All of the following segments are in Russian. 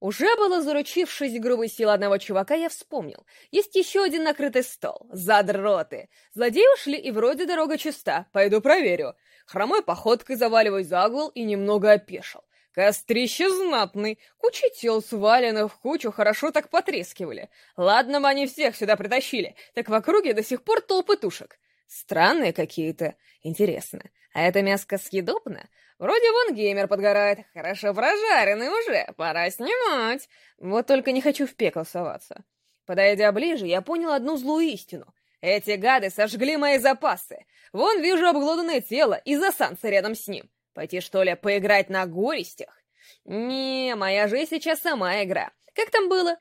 Уже было заручившись грубой силой одного чувака, я вспомнил. Есть еще один накрытый стол. Задроты. Злодеи ушли, и вроде дорога чиста. Пойду проверю. Хромой походкой заваливаюсь за угол и немного опешил. Кострище знатный, куча тел свалены в кучу, хорошо так потрескивали. Ладно бы они всех сюда притащили, так в округе до сих пор толпы тушек. Странные какие-то. Интересно, а это мяско съедобно? Вроде вон геймер подгорает, хорошо прожаренный уже, пора снимать. Вот только не хочу в пекло соваться. Подойдя ближе, я понял одну злую истину. Эти гады сожгли мои запасы. Вон вижу обглоданное тело и засанца рядом с ним. Пойти, что ли, поиграть на горестях? Не, моя жизнь сейчас сама игра. Как там было?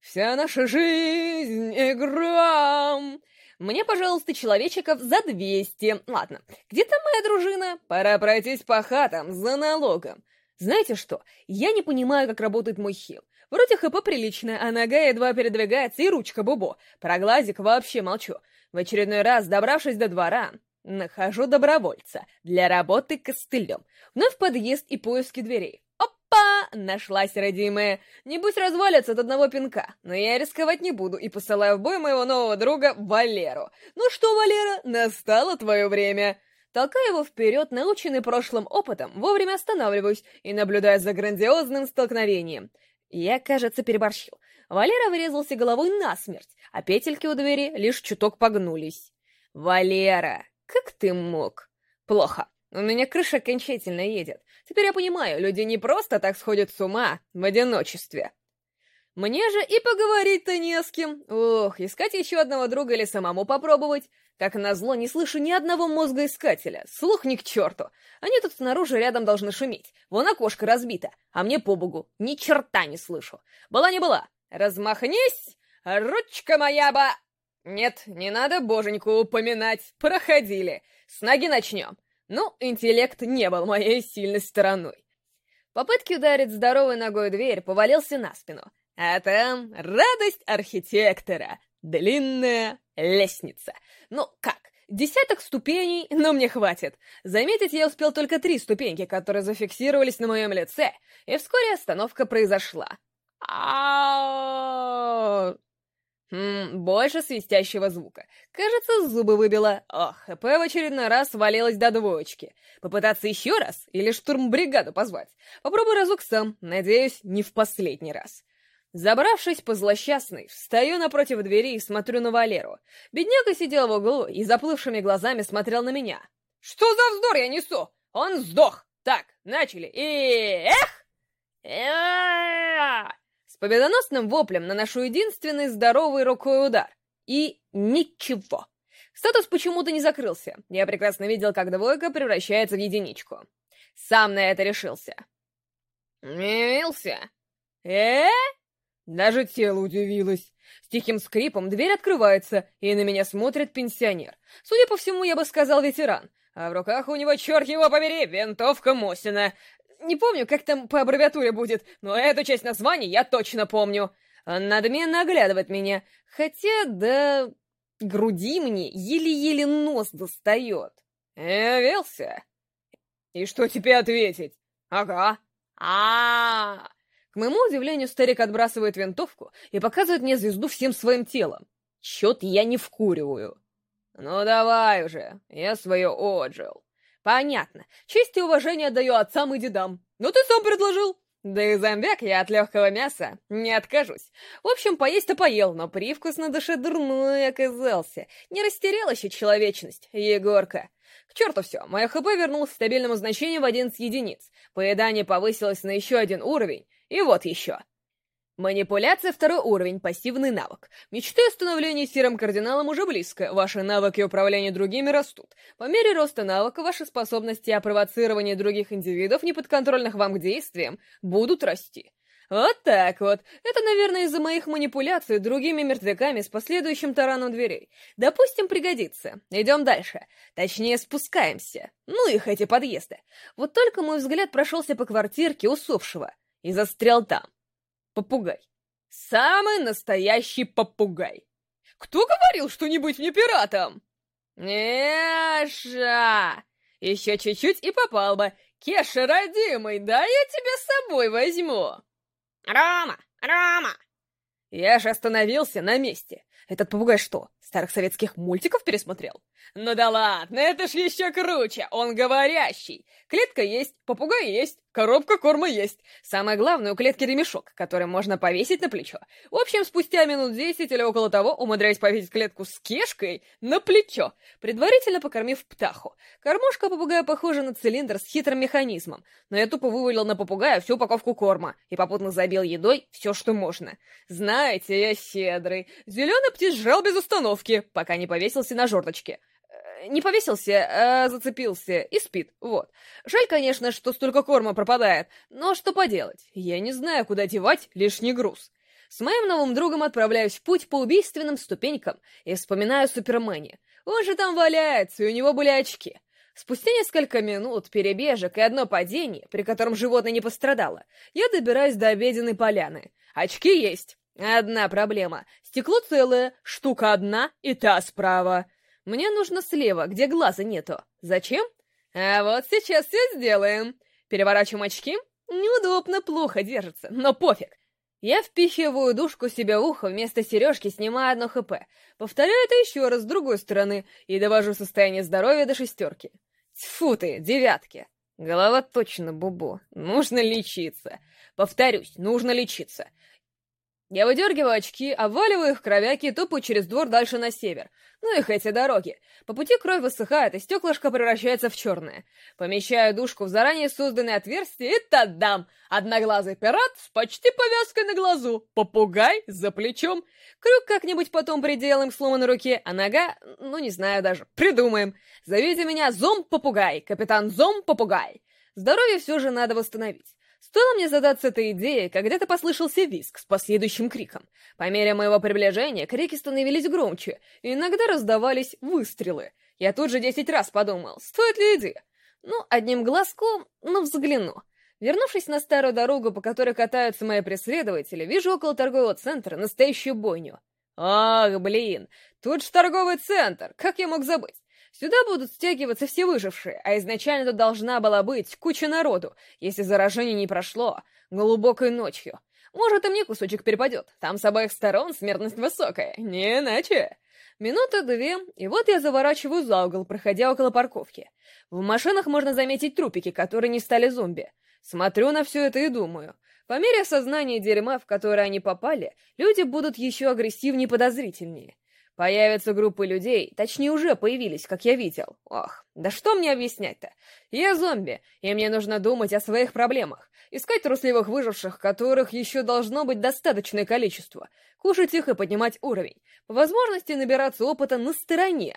Вся наша жизнь — игра. Мне, пожалуйста, человечеков за 200. Ладно, где там моя дружина? Пора пройтись по хатам за налогом. Знаете что? Я не понимаю, как работает мой хил. Вроде ХП приличная, а нога едва передвигается, и ручка бубо. Про глазик вообще молчу. В очередной раз, добравшись до двора, Нахожу добровольца для работы костылем. Вновь подъезд и поиски дверей. Нашлась родимая. Небось развалится от одного пинка. Но я рисковать не буду и посылаю в бой моего нового друга Валеру. Ну что, Валера, настало твое время. Толкая его вперед, наученный прошлым опытом, вовремя останавливаюсь и наблюдаю за грандиозным столкновением. Я, кажется, переборщил. Валера врезался головой насмерть, а петельки у двери лишь чуток погнулись. «Валера, как ты мог? Плохо. У меня крыша окончательно едет. Теперь я понимаю, люди не просто так сходят с ума в одиночестве. Мне же и поговорить-то не с кем. Ох, искать еще одного друга или самому попробовать. Как назло, не слышу ни одного мозгоискателя. Слух ни к черту. Они тут снаружи рядом должны шуметь. Вон окошко разбито, а мне по богу ни черта не слышу. Была не была. Размахнись, ручка моя ба... Нет, не надо боженьку упоминать, проходили. С ноги начнем. Ну, интеллект не был моей сильной стороной. Попытки ударить здоровой ногой дверь повалился на спину. А там радость архитектора. Длинная лестница. Ну, как? Десяток ступеней, но мне хватит. Заметить я успел только три ступеньки, которые зафиксировались на моем лице, и вскоре остановка произошла. А Хм, больше свистящего звука. Кажется, зубы выбило. Ох, ХП в очередной раз свалилось до двоечки. Попытаться еще раз или штурмбригаду позвать? Попробуй разок сам, надеюсь, не в последний раз. Забравшись по злосчастной, встаю напротив двери и смотрю на Валеру. Бедняга сидел в углу и заплывшими глазами смотрел на меня. «Что за вздор я несу? Он сдох! Так, начали, и... Эх! Победоносным воплем наношу единственный здоровый рукой удар. И ничего. Статус почему-то не закрылся. Я прекрасно видел, как двойка превращается в единичку. Сам на это решился. Мился. э Даже тело удивилось. С тихим скрипом дверь открывается, и на меня смотрит пенсионер. Судя по всему, я бы сказал ветеран. А в руках у него, черт его побери, винтовка Мосина. Не помню, как там по аббревиатуре будет, но эту часть названия я точно помню. Надменно оглядывает меня, хотя до груди мне еле-еле нос достает. Явился? И что тебе ответить? Ага. а, -а, -а. К моему удивлению, старик отбрасывает винтовку и показывает мне звезду всем своим телом. Чё-то я не вкуриваю. Ну давай уже, я свое отжил. Понятно. Честь и уважение даю отцам и дедам. Но ты сам предложил. Да и зомбяк я от легкого мяса не откажусь. В общем, поесть-то поел, но привкус на душе дурной оказался. Не растерял еще человечность, Егорка. К черту все, мое ХП вернулось к стабильному значению в 11 единиц. Поедание повысилось на еще один уровень. И вот еще. Манипуляция второй уровень, пассивный навык. Мечты о становлении серым кардиналом уже близко, ваши навыки управления другими растут. По мере роста навыка ваши способности о провоцировании других индивидов, неподконтрольных вам к действиям, будут расти. Вот так вот. Это, наверное, из-за моих манипуляций другими мертвяками с последующим тараном дверей. Допустим, пригодится. Идем дальше. Точнее, спускаемся. Ну их эти подъезды. Вот только мой взгляд прошелся по квартирке усопшего и застрял там попугай. Самый настоящий попугай. Кто говорил, что не быть мне пиратом? Неша! Еще чуть-чуть и попал бы. Кеша, родимый, да я тебя с собой возьму. Рома! Рома!» Я же остановился на месте. Этот попугай что, старых советских мультиков пересмотрел? Ну да ладно, это ж еще круче, он говорящий. Клетка есть, попугай есть, коробка корма есть. Самое главное, у клетки ремешок, который можно повесить на плечо. В общем, спустя минут десять или около того умудряюсь повесить клетку с кешкой на плечо, предварительно покормив птаху. Кормушка попугая похожа на цилиндр с хитрым механизмом, но я тупо вывалил на попугая всю упаковку корма и попутно забил едой все, что можно. Знаете, я щедрый. Зеленый птиц жрал без установки, пока не повесился на жердочке не повесился, а зацепился и спит, вот. Жаль, конечно, что столько корма пропадает, но что поделать, я не знаю, куда девать лишний груз. С моим новым другом отправляюсь в путь по убийственным ступенькам и вспоминаю Супермэни. Он же там валяется, и у него были очки. Спустя несколько минут перебежек и одно падение, при котором животное не пострадало, я добираюсь до обеденной поляны. Очки есть. Одна проблема. Стекло целое, штука одна и та справа. Мне нужно слева, где глаза нету. Зачем? А вот сейчас все сделаем. Переворачиваем очки. Неудобно, плохо держится, но пофиг. Я впихиваю душку себе в ухо, вместо сережки снимаю одно ХП. Повторяю это еще раз с другой стороны и довожу состояние здоровья до шестерки. Тьфу ты, девятки. Голова точно бубу. Нужно лечиться. Повторюсь, нужно лечиться. Я выдергиваю очки, обваливаю их кровяки и топаю через двор дальше на север. Ну их эти дороги. По пути кровь высыхает, и стеклышко превращается в черное. Помещаю душку в заранее созданное отверстие и тадам! Одноглазый пират с почти повязкой на глазу, попугай за плечом. Крюк как-нибудь потом приделаем к сломанной руке, а нога, ну не знаю даже, придумаем. Зовите меня Зом-попугай, капитан Зом-попугай. Здоровье все же надо восстановить. Стоило мне задаться этой идеей, как где-то послышался визг с последующим криком. По мере моего приближения крики становились громче, и иногда раздавались выстрелы. Я тут же десять раз подумал, стоит ли идея. Ну, одним глазком, ну, взгляну. Вернувшись на старую дорогу, по которой катаются мои преследователи, вижу около торгового центра настоящую бойню. Ах, блин, тут же торговый центр, как я мог забыть? Сюда будут стягиваться все выжившие, а изначально тут должна была быть куча народу, если заражение не прошло глубокой ночью. Может, и мне кусочек перепадет. Там с обоих сторон смертность высокая, не иначе. Минута две, и вот я заворачиваю за угол, проходя около парковки. В машинах можно заметить трупики, которые не стали зомби. Смотрю на все это и думаю. По мере осознания дерьма, в которое они попали, люди будут еще агрессивнее и подозрительнее. Появятся группы людей, точнее уже появились, как я видел. Ох, да что мне объяснять-то? Я зомби, и мне нужно думать о своих проблемах. Искать трусливых выживших, которых еще должно быть достаточное количество. Кушать их и поднимать уровень. По возможности набираться опыта на стороне.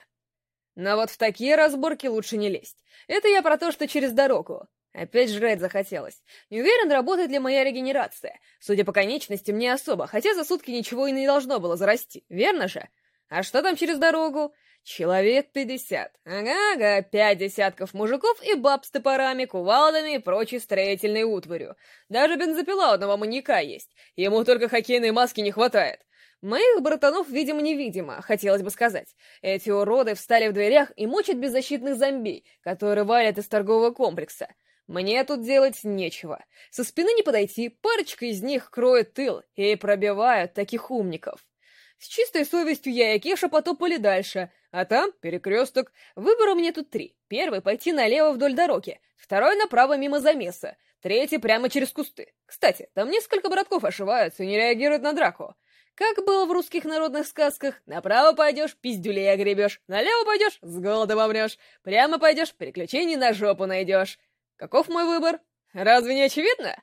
Но вот в такие разборки лучше не лезть. Это я про то, что через дорогу. Опять жрать захотелось. Не уверен, работает ли моя регенерация. Судя по конечностям, не особо, хотя за сутки ничего и не должно было зарасти, верно же? А что там через дорогу? Человек пятьдесят. Ага-ага, пять десятков мужиков и баб с топорами, кувалдами и прочей строительной утварью. Даже бензопила одного маньяка есть. Ему только хоккейной маски не хватает. Моих братанов, видимо-невидимо, хотелось бы сказать. Эти уроды встали в дверях и мучат беззащитных зомби, которые валят из торгового комплекса. Мне тут делать нечего. Со спины не подойти, парочка из них кроет тыл и пробивают таких умников. С чистой совестью я и Кеша потопали дальше, а там перекресток. Выбор у меня тут три. Первый — пойти налево вдоль дороги, второй — направо мимо замеса, третий — прямо через кусты. Кстати, там несколько братков ошиваются и не реагируют на драку. Как было в русских народных сказках, направо пойдешь, пиздюлей огребешь, налево пойдешь, с голода вовнешь, прямо пойдешь, приключений на жопу найдешь. Каков мой выбор? Разве не очевидно?